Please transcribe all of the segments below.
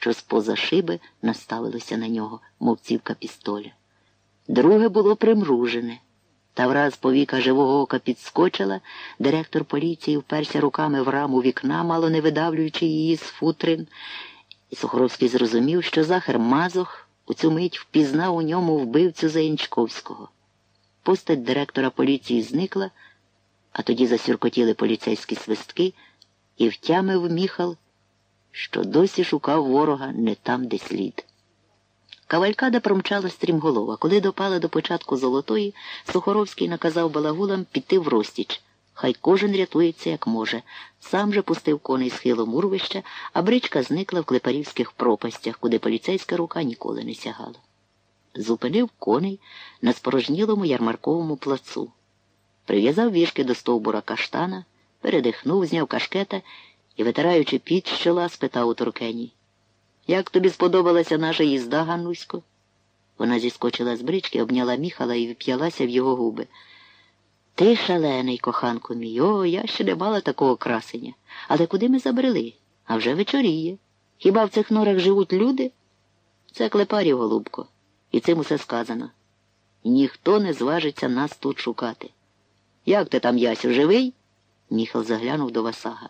що з-поза шиби наставилося на нього, мов цівка пістоля. Друге було примружене. Та враз повіка живого ока підскочила, директор поліції вперся руками в раму вікна, мало не видавлюючи її з футрин, і Сухоровський зрозумів, що Захар Мазох у цю мить впізнав у ньому вбивцю Заянчковського. Постать директора поліції зникла, а тоді засюркотіли поліцейські свистки, і втямив міхал, що досі шукав ворога не там, де слід. Кавалькада промчала стрімголова. Коли допала до початку золотої, Сухоровський наказав балагулам піти в розтіч. Хай кожен рятується, як може. Сам же пустив коней схилом урвища, а бричка зникла в клепарівських пропастях, куди поліцейська рука ніколи не сягала. Зупинив коней на спорожнілому ярмарковому плацу. Прив'язав вішки до стовбура каштана, передихнув, зняв кашкета і, витираючи під з чола, спитав у Туркені. Як тобі сподобалася наша їзда, Ганнусько? Вона зіскочила з брички, обняла міхала і вп'ялася в його губи. Ти шалений, коханку мій, о, я ще не мала такого красення. Але куди ми забрели? А вже вечоріє. Хіба в цих норах живуть люди? Це клепарів, голубко, і цим усе сказано. Ніхто не зважиться нас тут шукати. Як ти там, Ясю, живий? Міхал заглянув до Васага.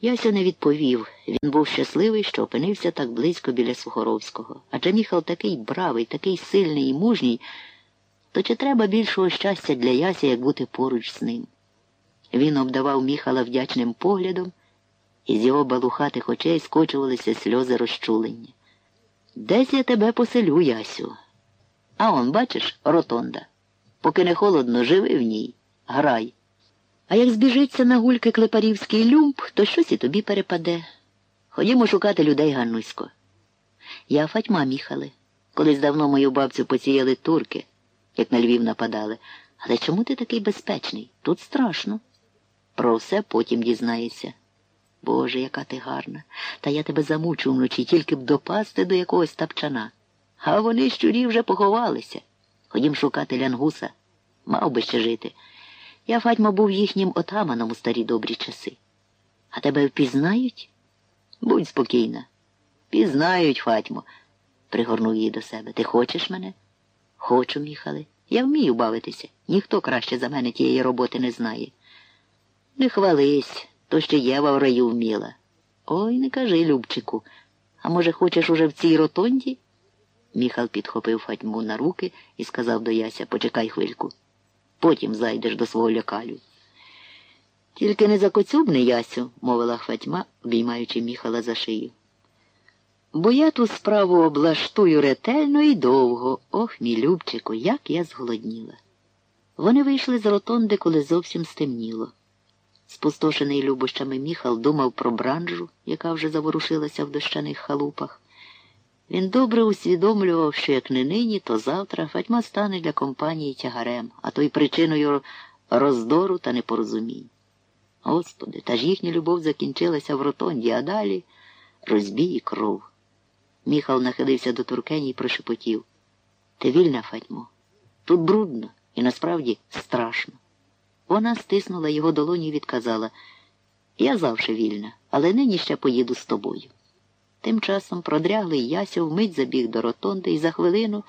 Яся не відповів. Він був щасливий, що опинився так близько біля Сухоровського. Адже Міхал такий бравий, такий сильний і мужній, то чи треба більшого щастя для Яся, як бути поруч з ним? Він обдавав Міхала вдячним поглядом, і з його балухатих очей скочувалися сльози розчулення. Десь я тебе поселю, Ясю. А он, бачиш, ротонда. Поки не холодно, живи в ній, грай. А як збіжиться на гульки клепарівський люмб, то щось і тобі перепаде. Ходімо шукати людей, Ганнусько. Я Фатьма Міхале. Колись давно мою бабцю поціяли турки, як на Львів нападали. Але чому ти такий безпечний? Тут страшно. Про все потім дізнаєшся. Боже, яка ти гарна. Та я тебе замучу вночі, тільки б допасти до якогось тапчана. А вони щурі вже поховалися. Ходім шукати лянгуса. Мав би ще жити. Я, Фатьма, був їхнім отаманом у старі добрі часи. А тебе впізнають? Будь спокійна. Пізнають, Фатьмо, пригорнув її до себе. Ти хочеш мене? Хочу, Міхале. Я вмію бавитися. Ніхто краще за мене тієї роботи не знає. Не хвались, то ще Єва в раю вміла. Ой, не кажи, Любчику. А може, хочеш уже в цій ротонді? Міхал підхопив Фатьму на руки і сказав до Яся, почекай хвильку. Потім зайдеш до свого лякалю. Тільки не закоцюбни, Ясю, мовила Хватьма, обіймаючи міхала за шию. Бо я ту справу облаштую ретельно і довго. Ох, мій Любчику, як я зголодніла. Вони вийшли з ротонди, коли зовсім стемніло. Спустошений любощами міхал думав про бранжу, яка вже заворушилася в дощаних халупах. Він добре усвідомлював, що як не нині, то завтра Фатьма стане для компанії тягарем, а то й причиною роздору та непорозумінь. Господи, та ж їхня любов закінчилася в ротонді, а далі розбій і кров. Міхал нахилився до туркені і прошепотів. Ти вільна, Фатьмо? Тут брудно і насправді страшно. Вона стиснула його долоні і відказала Я завжди вільна, але нині ще поїду з тобою. Тим часом продряглий Яся вмить забіг до ротонди, і за хвилину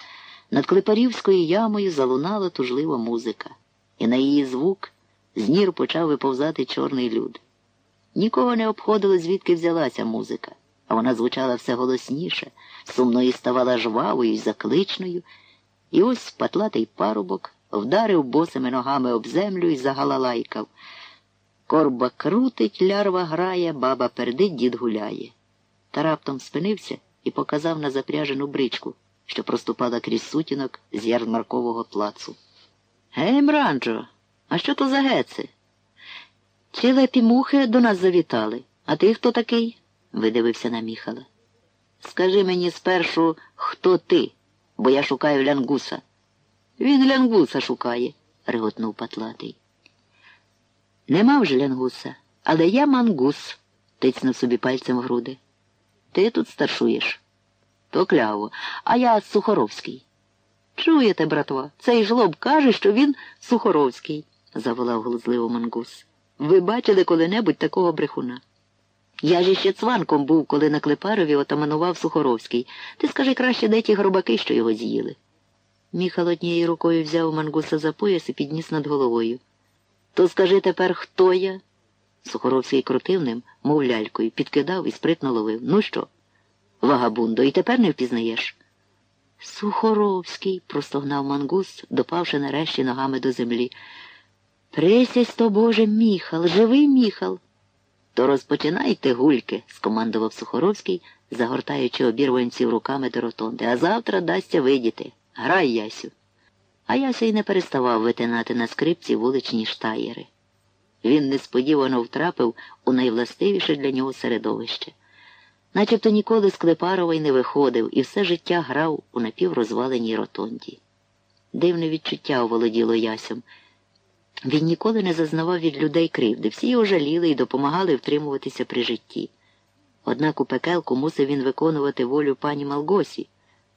над Клепарівською ямою залунала тужлива музика, і на її звук з нір почав виповзати чорний люд. Нікого не обходило, звідки взялася музика, а вона звучала все голосніше, сумною ставала жвавою й закличною, і ось патлатий парубок вдарив босими ногами об землю і загалалайкав. Корба крутить, лярва грає, баба пердить, дід гуляє та раптом спинився і показав на запряжену бричку, що проступала крізь сутінок з ярмаркового плацу. Гей, Мранджо, а що то за геци? Чи лепі мухи до нас завітали? А ти хто такий? видивився на міхала. Скажи мені спершу, хто ти, бо я шукаю лянгуса. Він лянгуса шукає, реготнув патлатий. Нема вже лянгуса, але я мангус, тицнув собі пальцем в груди. Ти тут старшуєш. То кляво, а я Сухоровський. Чуєте, братва, цей жлоб каже, що він Сухоровський, заволав глузливо мангус. Ви бачили коли-небудь такого брехуна? Я ж іще цванком був, коли на Клепарові отаманував Сухоровський. Ти скажи краще, де ті гробаки, що його з'їли. Міхал однією рукою взяв мангуса за пояс і підніс над головою. То скажи тепер, хто я? Сухоровський крутив ним, мов лялькою, підкидав і спритно ловив. Ну що? Вагабундо, і тепер не впізнаєш? Сухоровський, простогнав мангус, допавши нарешті ногами до землі. Присясь то, Боже, міхал, живий міхал. То розпочинайте гульки, скомандував Сухоровський, загортаючи обірванців руками до ротонди. А завтра дасться видіти. Грай, Ясю. А Яся й не переставав витинати на скрипці вуличні штаєри. Він несподівано втрапив у найвластивіше для нього середовище. Начебто ніколи з Клепарова й не виходив і все життя грав у напіврозваленій ротонді. Дивне відчуття оволоділо Ясем. Він ніколи не зазнавав від людей кривди, всі його жаліли і допомагали втримуватися при житті. Однак у пекелку мусив він виконувати волю пані Малгосі.